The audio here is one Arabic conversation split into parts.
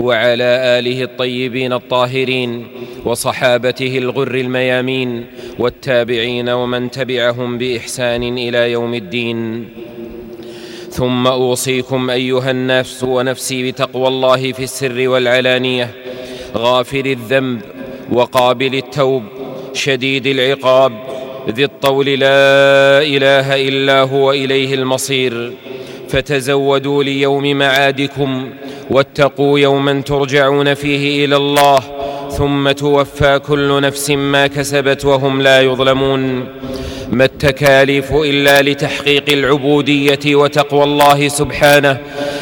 وعلى آله الطيبين الطاهرين وصحابته الغر الميامين والتابعين ومن تبعهم بإحسان إلى يوم الدين. ثم أوصيكم أيها الناس ونفسي بتقوى الله في السر والعلانية غافر الذنب وقابل التوب شديد العقاب ذي الطول لا إله إلا هو إليه المصير. فتزودوا ليوم معادكم واتقوا يوما ترجعون فيه إلى الله ثم توفى كل نفس ما كسبت وهم لا يظلمون ما التكاليف إلا لتحقيق العبودية وتقوى الله سبحانه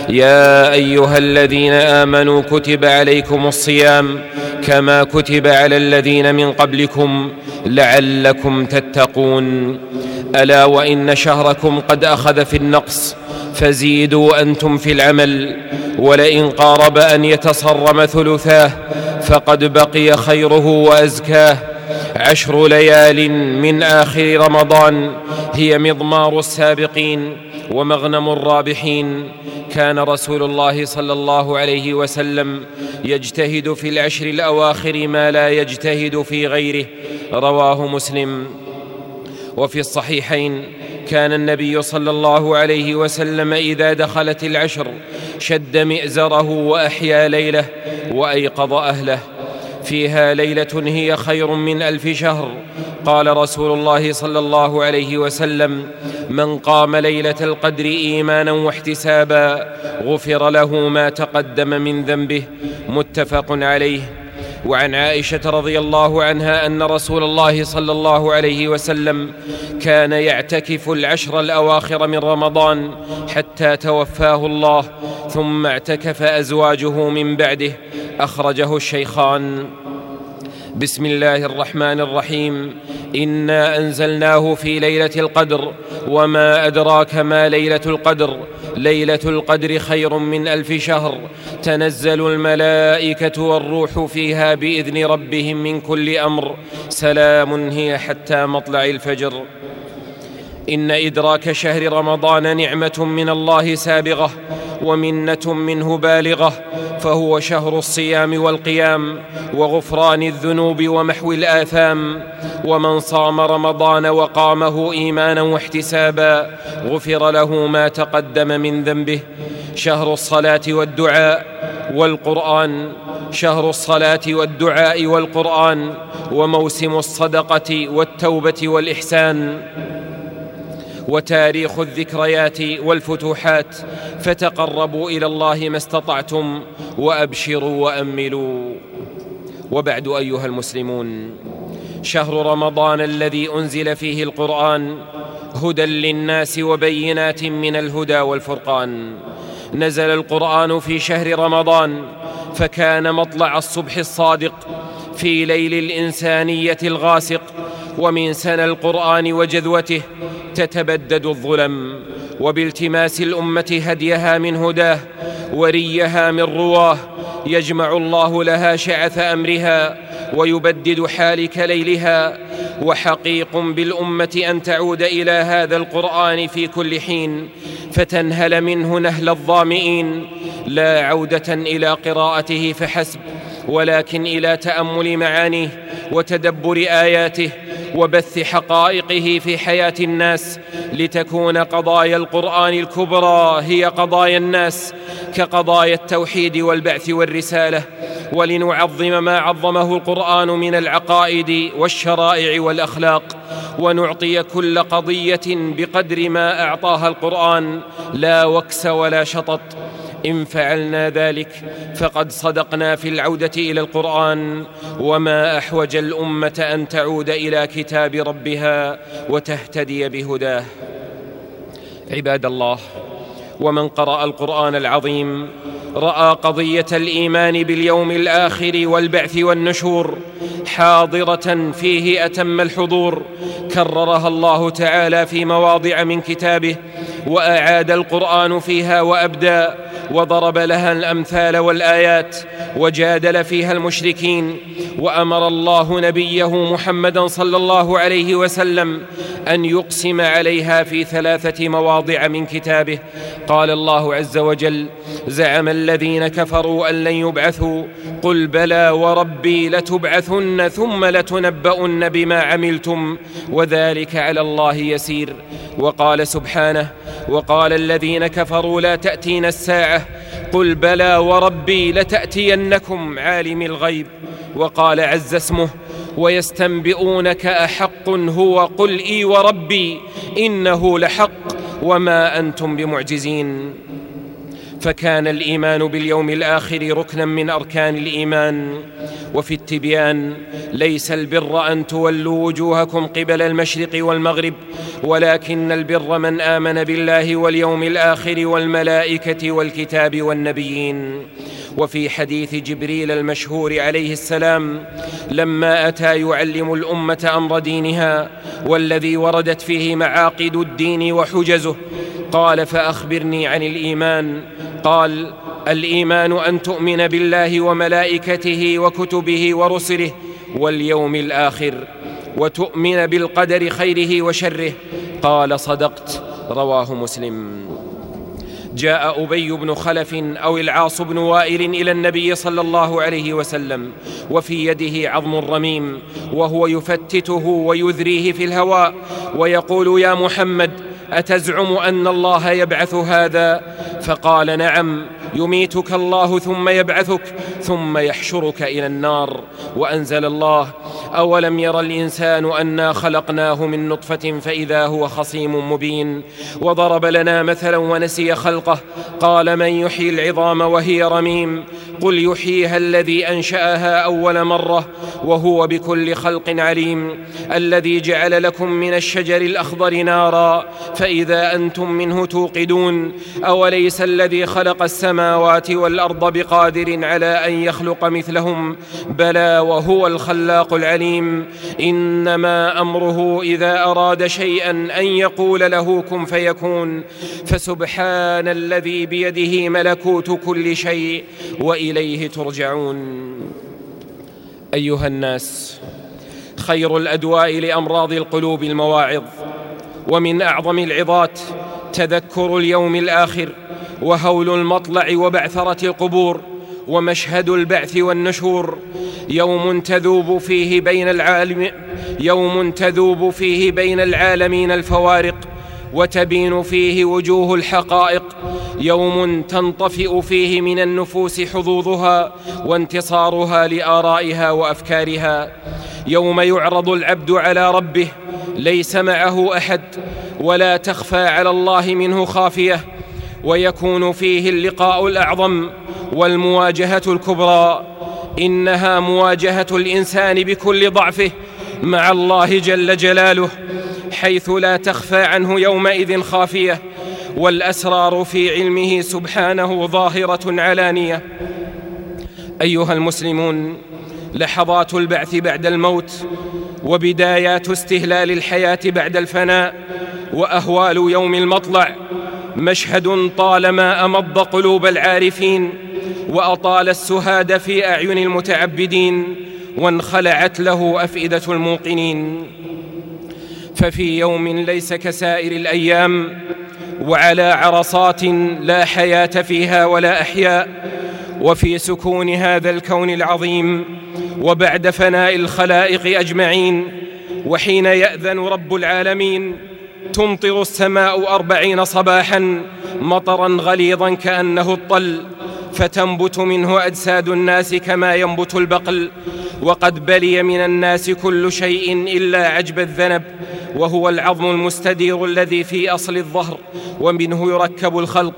يا أيها الذين آمنوا كتب عليكم الصيام كما كتب على الذين من قبلكم لعلكم تتقون ألا وإن شهركم قد أخذ في النقص فزيدوا أنتم في العمل ولئن قارب أن يتصرم ثلثاه فقد بقي خيره وأزكاه. عشر ليال من آخر رمضان هي مضمار السابقين ومغنم الرابحين. كان رسول الله صلى الله عليه وسلم يجتهد في العشر الأواخر ما لا يجتهد في غيره. رواه مسلم. وفي الصحيحين كان النبي صلى الله عليه وسلم إذا دخلت العشر شد مئزره وأحيا ليله وأيقظ أهله. فيها ليلة هي خير من ألف شهر. قال رسول الله صلى الله عليه وسلم من قام ليلة القدر إيمانا واحتسابا غفر له ما تقدم من ذنبه. متفق عليه. وعن عائشة رضي الله عنها أن رسول الله صلى الله عليه وسلم كان يعتكف العشر الأواخر من رمضان حتى توفاه الله ثم اعتكف أزواجه من بعده أخرجه الشيخان. بسم الله الرحمن الرحيم. إنا أنزلناه في ليلة القدر وما أدراك ما ليلة القدر. ليلة القدر خير من ألف شهر. تنزل الملائكة والروح فيها بإذن ربهم من كل أمر. سلام هي حتى مطلع الفجر. إن إدراك شهر رمضان نعمة من الله سابغة. ومنة منه بالغة فهو شهر الصيام والقيام وغفران الذنوب ومحو الآثام ومن صام رمضان وقامه إيمانا واحتسابا غفر له ما تقدم من ذنبه. شهر الصلاة والدعاء والقرآن شهر الصلاة والدعاء والقرآن وموسم الصدقة والتوبة والإحسان. وتاريخ الذكريات والفتوحات فتقربوا إلى الله ما استطعتم وأبشروا وأملوا. وبعد أيها المسلمون شهر رمضان الذي أنزل فيه القرآن هدى للناس وبينات من الهدى والفرقان. نزل القرآن في شهر رمضان فكان مطلع الصبح الصادق في ليل الإنسانية الغاسق ومن سنى القرآن وجذوته تتبدد الظلم وبالتماس الأمة هديها من هداه وريها من رواه يجمع الله لها شعث أمرها ويبدد حالك ليلها. وحقيق بالأمة أن تعود إلى هذا القرآن في كل حين فتنهل منه نهل الظامئين. لا عودة إلى قراءته فحسب ولكن إلى تأمل معانيه وتدبر آياته وبث حقائقه في حياة الناس لتكون قضايا القرآن الكبرى هي قضايا الناس كقضايا التوحيد والبعث والرسالة ولنعظم ما عظمه القرآن من العقائد والشرائع والأخلاق ونعطي كل قضية بقدر ما أعطاها القرآن لا وكس ولا شطط. إن فعلنا ذلك فقد صدقنا في العودة إلى القرآن وما أحوج الأمة أن تعود إلى كتاب ربها وتهتدي بهداه. عباد الله ومن قرأ القرآن العظيم رأى قضية الإيمان باليوم الآخر والبعث والنشور حاضرة فيه أتم الحضور كررها الله تعالى في مواضع من كتابه وأعاد القرآن فيها وأبدى. وضرب لها الأمثال والآيات وجادل فيها المشركين وأمر الله نبيه محمدا صلى الله عليه وسلم أن يقسم عليها في ثلاثة مواضع من كتابه. قال الله عز وجل زعم الذين كفروا أن لن يبعثوا. قل بلى وربي لتبعثن ثم لتنبؤن بما عملتم وذلك على الله يسير. وقال سبحانه وقال الذين كفروا لا تاتين الساعة قل بلى وربي لتأتينكم عالم الغيب. وقال عز اسمه ويستنبئونك أحق هو قل إي وربي إنه لحق وما أنتم بمعجزين. فكان الإيمان باليوم الآخر ركنا من أركان الإيمان. وفي التبيان ليس البر أن تولوا وجوهكم قبل المشرق والمغرب ولكن البر من آمن بالله واليوم الآخر والملائكة والكتاب والنبيين. وفي حديث جبريل المشهور عليه السلام لما أتى يعلم الأمة أمر دينها والذي وردت فيه معاقد الدين وحجزه قال فأخبرني عن الإيمان قال الإيمان أن تؤمن بالله وملائكته وكتبه ورسله واليوم الآخر وتؤمن بالقدر خيره وشره. قال صدقت. رواه مسلم. جاء أبي بن خلف أو العاص بن وائل إلى النبي صلى الله عليه وسلم وفي يده عظم رميم وهو يفتته ويذريه في الهواء ويقول يا محمد أتزعم أن الله يبعث هذا فقال نعم يميتك الله ثم يبعثك ثم يحشرك إلى النار. وأنزل الله أولم ير الإنسان أنا خلقناه من نطفة فإذا هو خصيم مبين. وضرب لنا مثلا ونسي خلقه قال من يحيي العظام وهي رميم؟ قل يحييها الذي أنشأها أول مرة وهو بكل خلق عليم. الذي جعل لكم من الشجر الأخضر نارا فإذا أنتم منه توقدون. أوليس الذي خلق السماوات والأرض بقادر على أن يخلق مثلهم. بلى وهو الخلاق العليم. إنما أمره إذا أراد شيئا أن يقول له كن فيكون. فسبحان الذي بيده ملكوت كل شيء وإليه ترجعون. أيها الناس خير الأدواء لأمراض القلوب المواعظ. ومن أعظم العظات تذكر اليوم الآخر. وهول المطلع وبعثرة القبور ومشهد البعث والنشور. يوم تذوب فيه بين العالم يوم تذوب فيه بين العالمين الفوارق وتبين فيه وجوه الحقائق. يوم تنطفئ فيه من النفوس حظوظها وانتصارها لآرائها وأفكارها. يوم يعرض العبد على ربه ليس معه أحد ولا تخفى على الله منه خافية. ويكون فيه اللقاء الأعظم والمواجهة الكبرى. إنها مواجهة الإنسان بكل ضعفه مع الله جل جلاله حيث لا تخفى عنه يومئذ خافية. والأسرار في علمه سبحانه ظاهرة علانية. أيها المسلمون لحظات البعث بعد الموت وبدايات استهلال الحياة بعد الفناء وأهوال يوم المطلع مشهد طالما أمض قلوب العارفين وأطال السهاد في أعين المتعبدين وانخلعت له أفئدة الموقنين. ففي يوم ليس كسائر الأيام وعلى عرصات لا حياة فيها ولا أحياء وفي سكون هذا الكون العظيم وبعد فناء الخلائق أجمعين وحين يأذن رب العالمين تمطر السماء أربعين صباحا مطرا غليظا كأنه الطل فتنبت منه أجساد الناس كما ينبت البقل. وقد بلي من الناس كل شيء إلا عجب الذنب وهو العظم المستدير الذي في أصل الظهر ومنه يركب الخلق.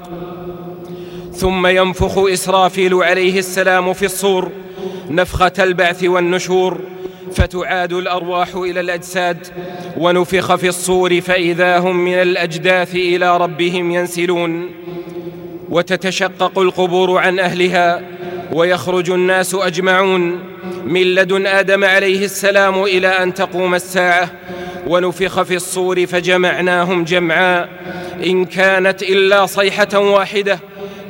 ثم ينفخ إسرافيل عليه السلام في الصور نفخة البعث والنشور. فتعاد الأرواح إلى الأجساد ونفخ في الصور فإذا هم من الأجداث إلى ربهم ينسلون. وتتشقق القبور عن أهلها ويخرج الناس أجمعون. من لدن آدم عليه السلام إلى أن تقوم الساعة ونفخ في الصور فجمعناهم جمعا إن كانت إلا صيحة واحدة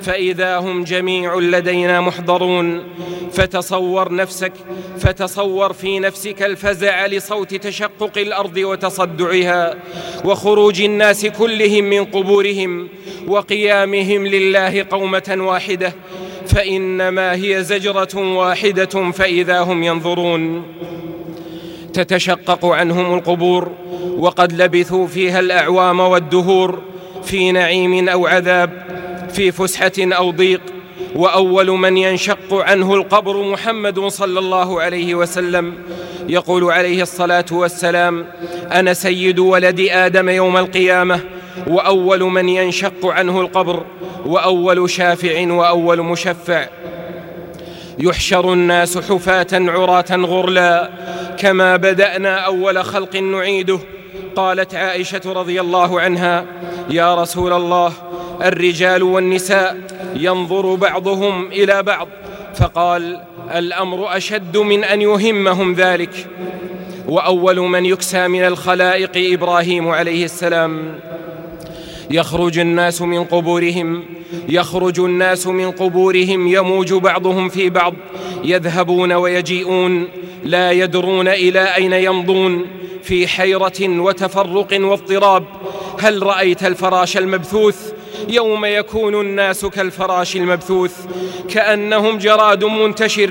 فإذا هم جميع لدينا محضرون فتصور نفسك فتصور في نفسك الفزع لصوت تشقق الأرض وتصدعها وخروج الناس كلهم من قبورهم وقيامهم لله قومة واحدة فإنما هي زجرة واحدة فإذا هم ينظرون. تتشقق عنهم القبور وقد لبثوا فيها الأعوام والدهور في نعيم أو عذاب في فسحة أو ضيق وأول من ينشق عنه القبر محمد صلى الله عليه وسلم. يقول عليه الصلاة والسلام أنا سيد ولد آدم يوم القيامة وأول من ينشق عنه القبر وأول شافع وأول مشفع. يحشر الناس حفاة عراة غرلا كما بدأنا أول خلق نعيده. قالت عائشة رضي الله عنها يا رسول الله الرجال والنساء ينظر بعضهم إلى بعض فقال الأمر أشد من أن يهمهم ذلك. وأول من يكسى من الخلائق إبراهيم عليه السلام. يخرج الناس من قبورهم يخرج الناس من قبورهم يموج بعضهم في بعض يذهبون ويجيئون لا يدرون إلى أين يمضون في حيرة وتفرق واضطراب. هل رأيت الفراش المبثوث؟ يوم يكون الناس كالفراش المبثوث كأنهم جراد منتشر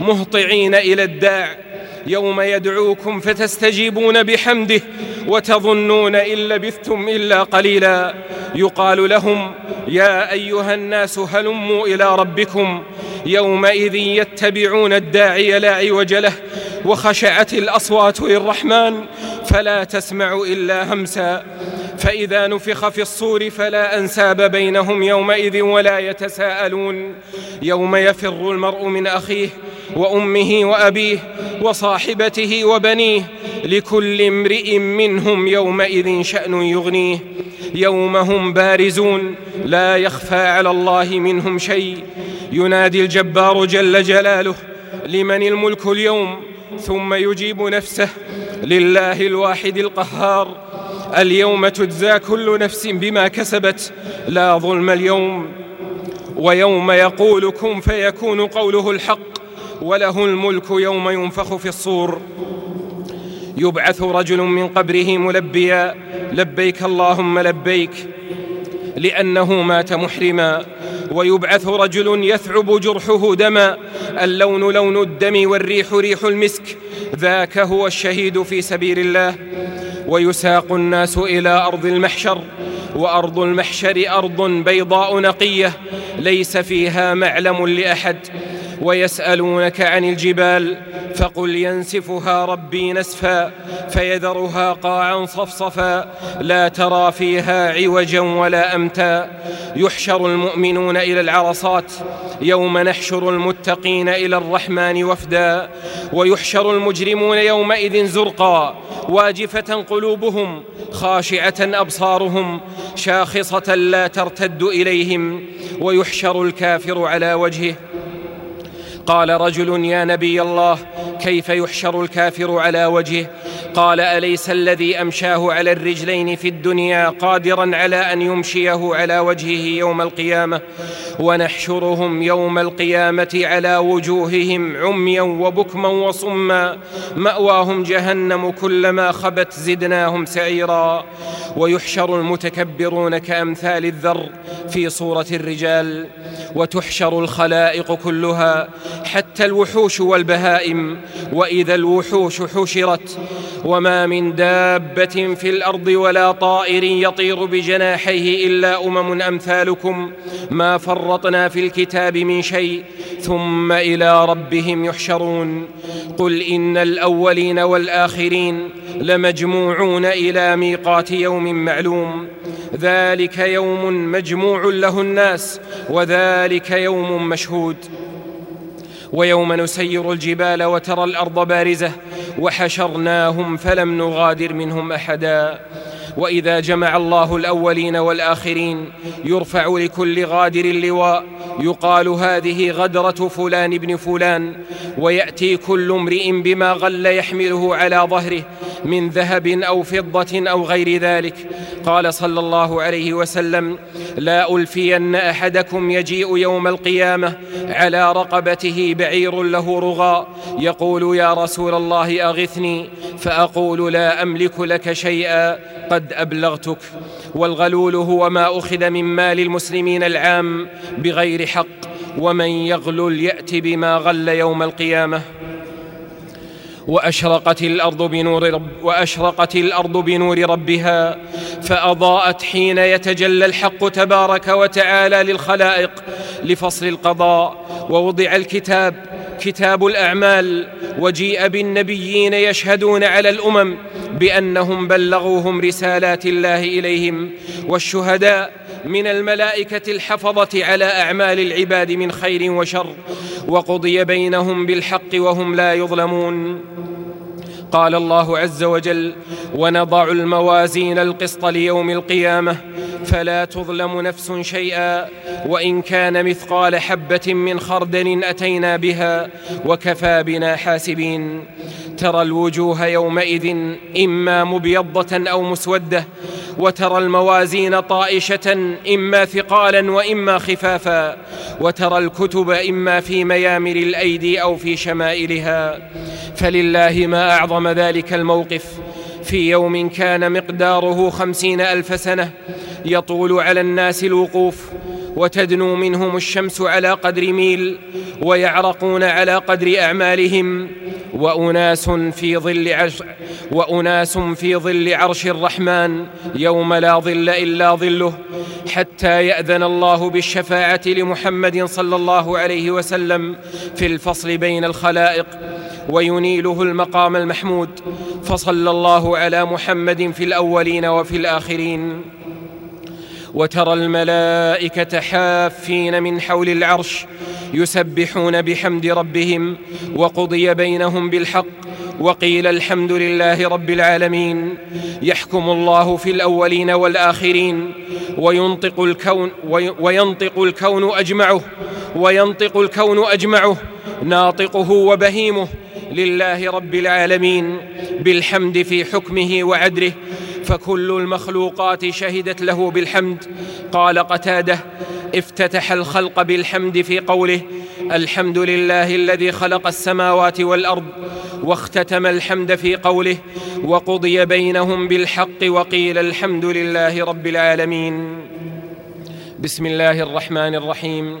مهطعين إلى الداع. يوم يدعوكم فتستجيبون بحمده وتظنون إن لبثتم إلا قليلا. يقال لهم يا أيها الناس هلموا إلى ربكم. يومئذ يتبعون الداعي لا عوج له وخشعت الأصوات للرحمن فلا تسمع إلا همسا. فإذا نفخ في الصور فلا أنساب بينهم يومئذ ولا يتساءلون. يوم يفر المرء من أخيه وأمه وأبيه وصاحبته وبنيه لكل امرئ منهم يومئذ شأن يغنيه. يوم هم بارزون لا يخفى على الله منهم شيء. ينادي الجبار جل جلاله لمن الملك اليوم؟ ثم يجيب نفسه لله الواحد القهار. اليوم تجزى كل نفس بما كسبت. لا ظلم اليوم ويوم يقول كن فيكون قوله الحق. وله الملك يوم ينفخ في الصور. يبعث رجل من قبره ملبيا. لبيك اللهم لبيك. لأنه مات محرما. ويبعث رجل يثعب جرحه دما. اللون لون الدم والريح ريح المسك. ذاك هو الشهيد في سبيل الله. ويساق الناس إلى أرض المحشر وأرض المحشر أرض بيضاء نقية ليس فيها معلم لأحد. ويسألونك عن الجبال فقل ينسفها ربي نسفا فيذرها قاعا صفصفا لا ترى فيها عوجا ولا أمتا. يحشر المؤمنون إلى العرصات يوم نحشر المتقين إلى الرحمن وفدا. ويحشر المجرمون يومئذ زرقا واجفة قلوبهم خاشعة أبصارهم شاخصة لا ترتد إليهم. ويحشر الكافر على وجهه قال رجل يا نبي الله كيف يحشر الكافر على وجهه؟ قال أليس الذي أمشاه على الرجلين في الدنيا قادرا على أن يمشيه على وجهه يوم القيامة؟ ونحشرهم يوم القيامة على وجوههم عميا وبكما وصما. مأواهم جهنم كلما خبت زدناهم سعيرا. ويحشر المتكبرون كأمثال الذر في صورة الرجال. وتحشر الخلائق كلها حتى الوحوش والبهائم. وإذا الوحوش حشرت وما من دابة في الأرض ولا طائر يطير بجناحيه إلا أمم أمثالكم ما فرطنا في الكتاب من شيء ثم إلى ربهم يحشرون قل إن الأولين والآخرين لمجموعون إلى ميقات يوم معلوم ذلك يوم مجموع له الناس وذلك يوم مشهود ويوم نسير الجبال وترى الأرض بارزة وحشرناهم فلم نغادر منهم أحدا. وإذا جمع الله الأولين والآخرين يرفع لكل غادر اللواء يقال هذه غدرة فلان بن فلان ويأتي كل امرئ بما غل يحمله على ظهره من ذهب أو فضة أو غير ذلك. قال صلى الله عليه وسلم لا ألفين أحدكم يجيء يوم القيامة على رقبته بعير له رغاء يقول يا رسول الله أغثني فأقول لا أملك لك شيئا قد أبلغتك. والغلول هو ما أخذ من مال المسلمين العام بغير حق ومن يغلل يأت بما غل يوم القيامة. وأشرقت الأرض بنور رب وأشرقت الأرض بنور ربها فأضاءت حين يتجلى الحق تبارك وتعالى للخلائق لفصل القضاء ووضع الكتاب كتاب الأعمال وجيء بالنبيين يشهدون على الأمم بأنهم بلغوهم رسالات الله إليهم والشهداء من الملائكة الحفظة على أعمال العباد من خير وشر وقضي بينهم بالحق وهم لا يظلمون. قال الله عز وجل ونضع الموازين القسط ليوم القيامة فلا تظلم نفس شيئا وإن كان مثقال حبة من خردل أتينا بها وكفى بنا حاسبين. ترى الوجوه يومئذ إما مبيضة أو مسودة وترى الموازين طائشة إما ثقالا وإما خفافا وترى الكتب إما في ميامر الأيدي أو في شمائلها. فلله ما أعظم ذلك الموقف في يوم كان مقداره خمسين ألف سنة يطول على الناس الوقوف وتدنو منهم الشمس على قدر ميل ويعرقون على قدر أعمالهم وأناس في ظل عرش وأناس في ظل عرش الرحمن يوم لا ظل إلا ظله حتى يأذن الله بالشفاعة لمحمد صلى الله عليه وسلم في الفصل بين الخلائق وينيله المقام المحمود فصلى الله على محمد في الأولين وفي الآخرين. وترى الملائكة حافين من حول العرش يسبحون بحمد ربهم وقضي بينهم بالحق وقيل الحمد لله رب العالمين. يحكم الله في الأولين والآخرين وينطق الكون وينطق الكون أجمعه وينطق الكون أجمعه ناطقه وبهيمه لله رب العالمين بالحمد في حكمه وعدله فكل المخلوقات شهدت له بالحمد. قال قتاده افتتح الخلق بالحمد في قوله الحمد لله الذي خلق السماوات والأرض واختتم الحمد في قوله وقضي بينهم بالحق وقيل الحمد لله رب العالمين. بسم الله الرحمن الرحيم.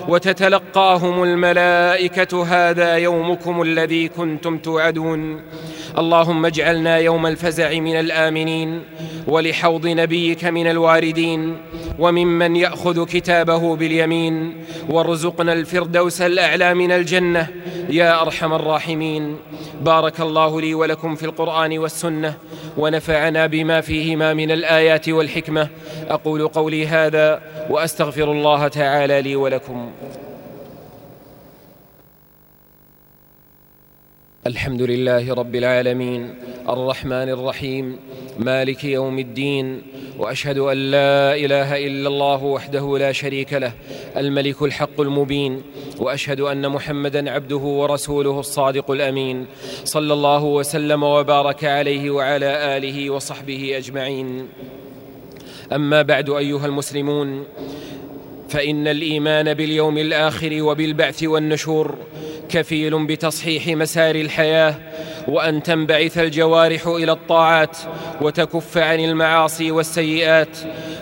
وتتلقاهم الملائكة هذا يومكم الذي كنتم توعدون. اللهم اجعلنا يوم الفزع من الآمنين ولحوض نبيك من الواردين وممن يأخذ كتابه باليمين وارزقنا الفردوس الأعلى من الجنة. يا أرحم الراحمين. بارك الله لي ولكم في القرآن والسنة ونفعنا بما فيهما من الآيات والحكمة. أقول قولي هذا وأستغفر الله تعالى لي ولكم. الحمد لله رب العالمين الرحمن الرحيم مالك يوم الدين وأشهد أن لا إله إلا الله وحده لا شريك له الملك الحق المبين وأشهد أن محمدا عبده ورسوله الصادق الأمين صلى الله وسلم وبارك عليه وعلى آله وصحبه أجمعين. أما بعد أيها المسلمون فإن الإيمان باليوم الآخر وبالبعث والنشور كفيل بتصحيح مسار الحياة وأن تنبعث الجوارح إلى الطاعات وتكف عن المعاصي والسيئات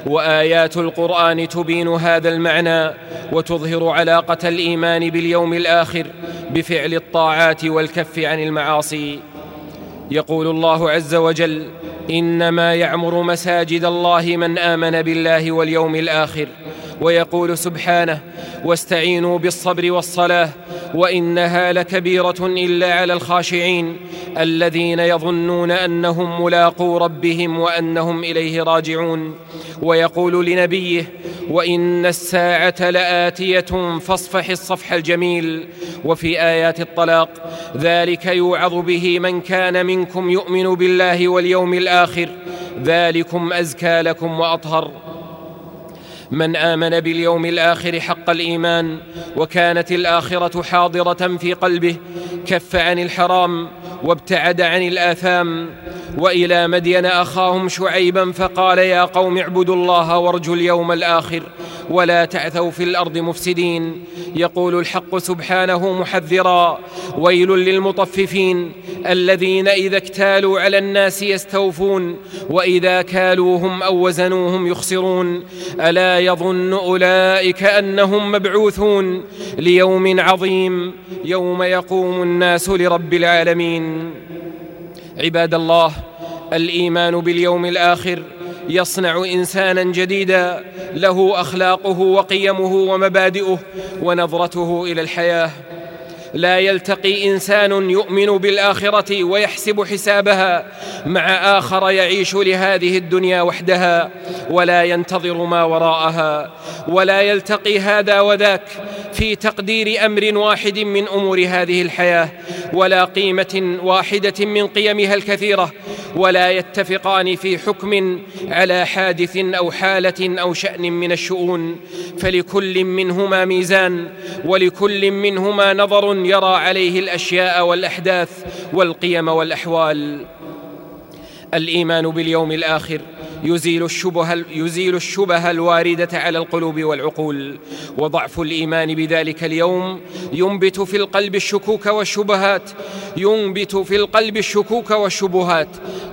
وآيات القرآن تبين هذا المعنى وتظهر علاقة الإيمان باليوم الآخر بفعل الطاعات والكف عن المعاصي. يقول الله عز وجل إنما يعمر مساجد الله من آمن بالله واليوم الآخر. ويقول سبحانه واستعينوا بالصبر والصلاة وإنها لكبيرة إلا على الخاشعين الذين يظنون أنهم ملاقو ربهم وأنهم إليه راجعون. ويقول لنبيه وإن الساعة لآتية فاصفح الصفح الجميل وفي آيات الطلاق ذلك يوعظ به من كان منكم يؤمن بالله واليوم الآخر ذلكم أزكى لكم وأطهر. من آمن باليوم الآخر حق الإيمان وكانت الآخرة حاضرة في قلبه كف عن الحرام وابتعد عن الآثام. وإلى مدين أخاهم شعيبا فقال يا قوم اعبدوا الله وارجوا اليوم الآخر ولا تعثوا في الأرض مفسدين. يقول الحق سبحانه محذرا. ويل للمطففين الذين إذا اكتالوا على الناس يستوفون وإذا كالوهم أو وزنوهم يخسرون. ألا يظن أولئك أنهم مبعوثون ليوم عظيم يوم يقوم الناس لرب العالمين. عباد الله الإيمان باليوم الآخر يصنع إنسانا جديدا له أخلاقه وقيمه ومبادئه ونظرته إلى الحياة. لا يلتقي إنسان يؤمن بالآخرة ويحسب حسابها مع آخر يعيش لهذه الدنيا وحدها ولا ينتظر ما وراءها ولا يلتقي هذا وذاك في تقدير أمر واحد من أمور هذه الحياة ولا قيمة واحدة من قيمها الكثيرة ولا يتفقان في حكم على حادث أو حالة أو شأن من الشؤون. فلكل منهما ميزان ولكل منهما نظر يرى عليه الأشياء والأحداث والقيم والأحوال. الإيمان باليوم الآخر يزيل الشبه يزيل الشبه الواردة على القلوب والعقول وضعف الإيمان بذلك اليوم ينبت في القلب الشكوك والشبهات ينبت في القلب الشكوك والشبهات.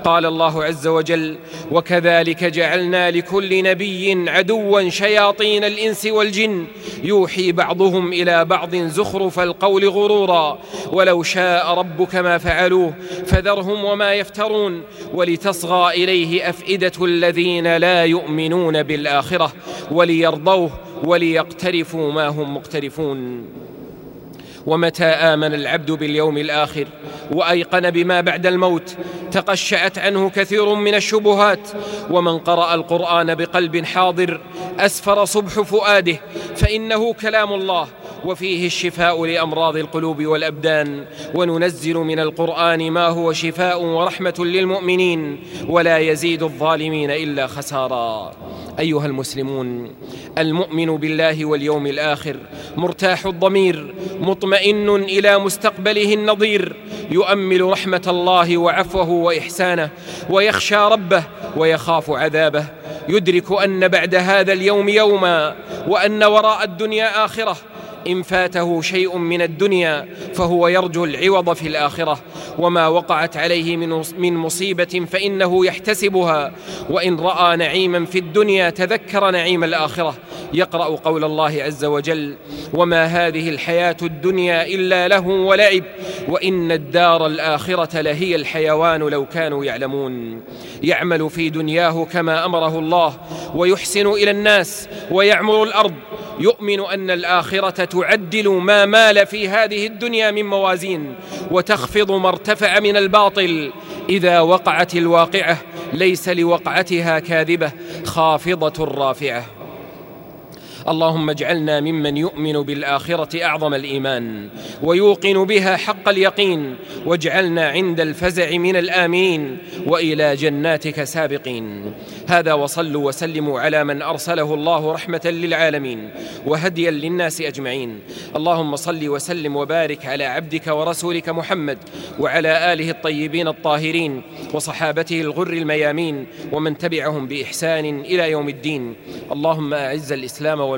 قال الله عز وجل وكذلك جعلنا لكل نبي عدوا شياطين الإنس والجن. يوحي بعضهم إلى بعض زخرف القول غرورا ولو شاء ربك ما فعلوه فذرهم وما يفترون ولتصغى إليه أفئدة الذين لا يؤمنون بالآخرة وليرضوه وليقترفوا ما هم مقترفون. ومتى آمن العبد باليوم الآخر وأيقن بما بعد الموت؟ تقشعت عنه كثير من الشبهات. ومن قرأ القرآن بقلب حاضر أسفر صبح فؤاده فإنه كلام الله. وفيه الشفاء لأمراض القلوب والأبدان. وننزل من القرآن ما هو شفاء ورحمة للمؤمنين ولا يزيد الظالمين إلا خسارا. أيها المسلمون المؤمن بالله واليوم الآخر مرتاح الضمير مطمئن إلى مستقبله النظير يؤمل رحمة الله وعفوه وإحسانه ويخشى ربه ويخاف عذابه. يدرك أن بعد هذا اليوم يوما وأن وراء الدنيا آخرة إن فاته شيء من الدنيا فهو يرجو العوض في الآخرة. وما وقعت عليه من مصيبة فإنه يحتسبها. وإن رأى نعيما في الدنيا تذكر نعيم الآخرة. يقرأ قول الله عز وجل وما هذه الحياة الدنيا إلا له ولعب. وإن الدار الآخرة لهي الحيوان لو كانوا يعلمون. يعمل في دنياه كما أمره الله ويحسن إلى الناس ويعمر الأرض. يؤمن أن الآخرة تعدل ما مال في هذه الدنيا من موازين. وتخفض ما ارتفع من الباطل. إذا وقعت الواقعة ليس لوقعتها كاذبة خافضة رافعة. اللهم اجعلنا ممن يؤمن بالآخرة أعظم الإيمان ويوقن بها حق اليقين واجعلنا عند الفزع من الآمين وإلى جناتك سابقين. هذا وصلوا وسلموا على من أرسله الله رحمة للعالمين وهديا للناس أجمعين. اللهم صل وسلم وبارك على عبدك ورسولك محمد وعلى آله الطيبين الطاهرين وصحابته الغر الميامين ومن تبعهم بإحسان إلى يوم الدين. اللهم أعز الإسلام والمسلمين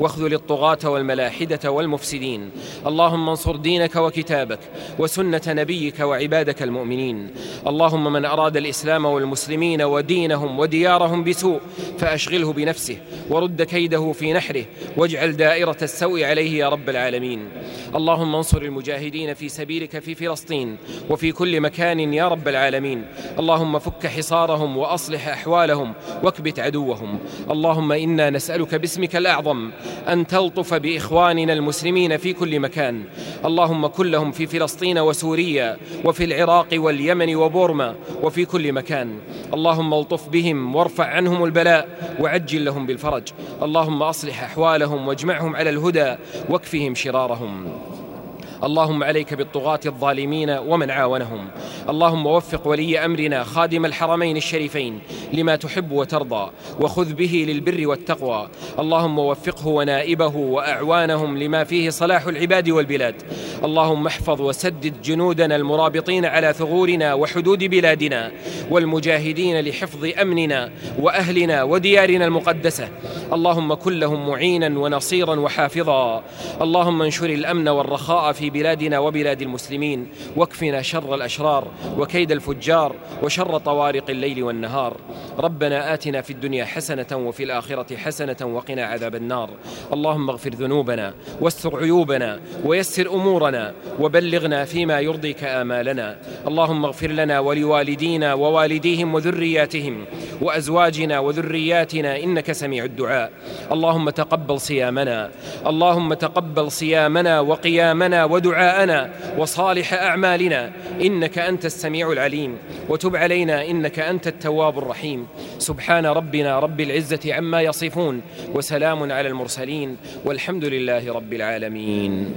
واخذل الطغاة والملاحدة والمفسدين. اللهم انصر دينك وكتابك وسنة نبيك وعبادك المؤمنين. اللهم من أراد الإسلام والمسلمين ودينهم وديارهم بسوء فأشغله بنفسه ورد كيده في نحره واجعل دائرة السوء عليه يا رب العالمين. اللهم انصر المجاهدين في سبيلك في فلسطين وفي كل مكان يا رب العالمين. اللهم فك حصارهم وأصلح أحوالهم واكبت عدوهم. اللهم إنا نسألك باسم باسمك الأعظم أن تلطف بإخواننا المسلمين في كل مكان. اللهم كن لهم في فلسطين وسوريا وفي العراق واليمن وبورما وفي كل مكان. اللهم الطف بهم وارفع عنهم البلاء وعجل لهم بالفرج. اللهم أصلح أحوالهم واجمعهم على الهدى واكفهم شرارهم. اللهم عليك بالطغاة الظالمين ومن عاونهم. اللهم وفق ولي أمرنا خادم الحرمين الشريفين لما تحب وترضى وخذ به للبر والتقوى. اللهم وفقه ونائبه وأعوانهم لما فيه صلاح العباد والبلاد. اللهم احفظ وسدد جنودنا المرابطين على ثغورنا وحدود بلادنا والمجاهدين لحفظ أمننا وأهلنا وديارنا المقدسة. اللهم كن لهم معينا ونصيرا وحافظا. اللهم انشر الأمن والرخاء في بلادنا وبلاد المسلمين. واكفنا شر الأشرار وكيد الفجار وشر طوارق الليل والنهار. ربنا آتنا في الدنيا حسنة وفي الآخرة حسنة وقنا عذاب النار. اللهم اغفر ذنوبنا واستر عيوبنا ويسر أمورنا وبلغنا فيما يرضيك آمالنا. اللهم اغفر لنا ولوالدينا ووالديهم وذرياتهم وأزواجنا وذرياتنا إنك سميع الدعاء. اللهم تقبل صيامنا. اللهم تقبل صيامنا وقيامنا ودعاءنا وصالح أعمالنا إنك أنت السميع العليم. وتب علينا إنك أنت التواب الرحيم. سبحان ربنا رب العزة عما يصفون وسلام على المرسلين والحمد لله رب العالمين.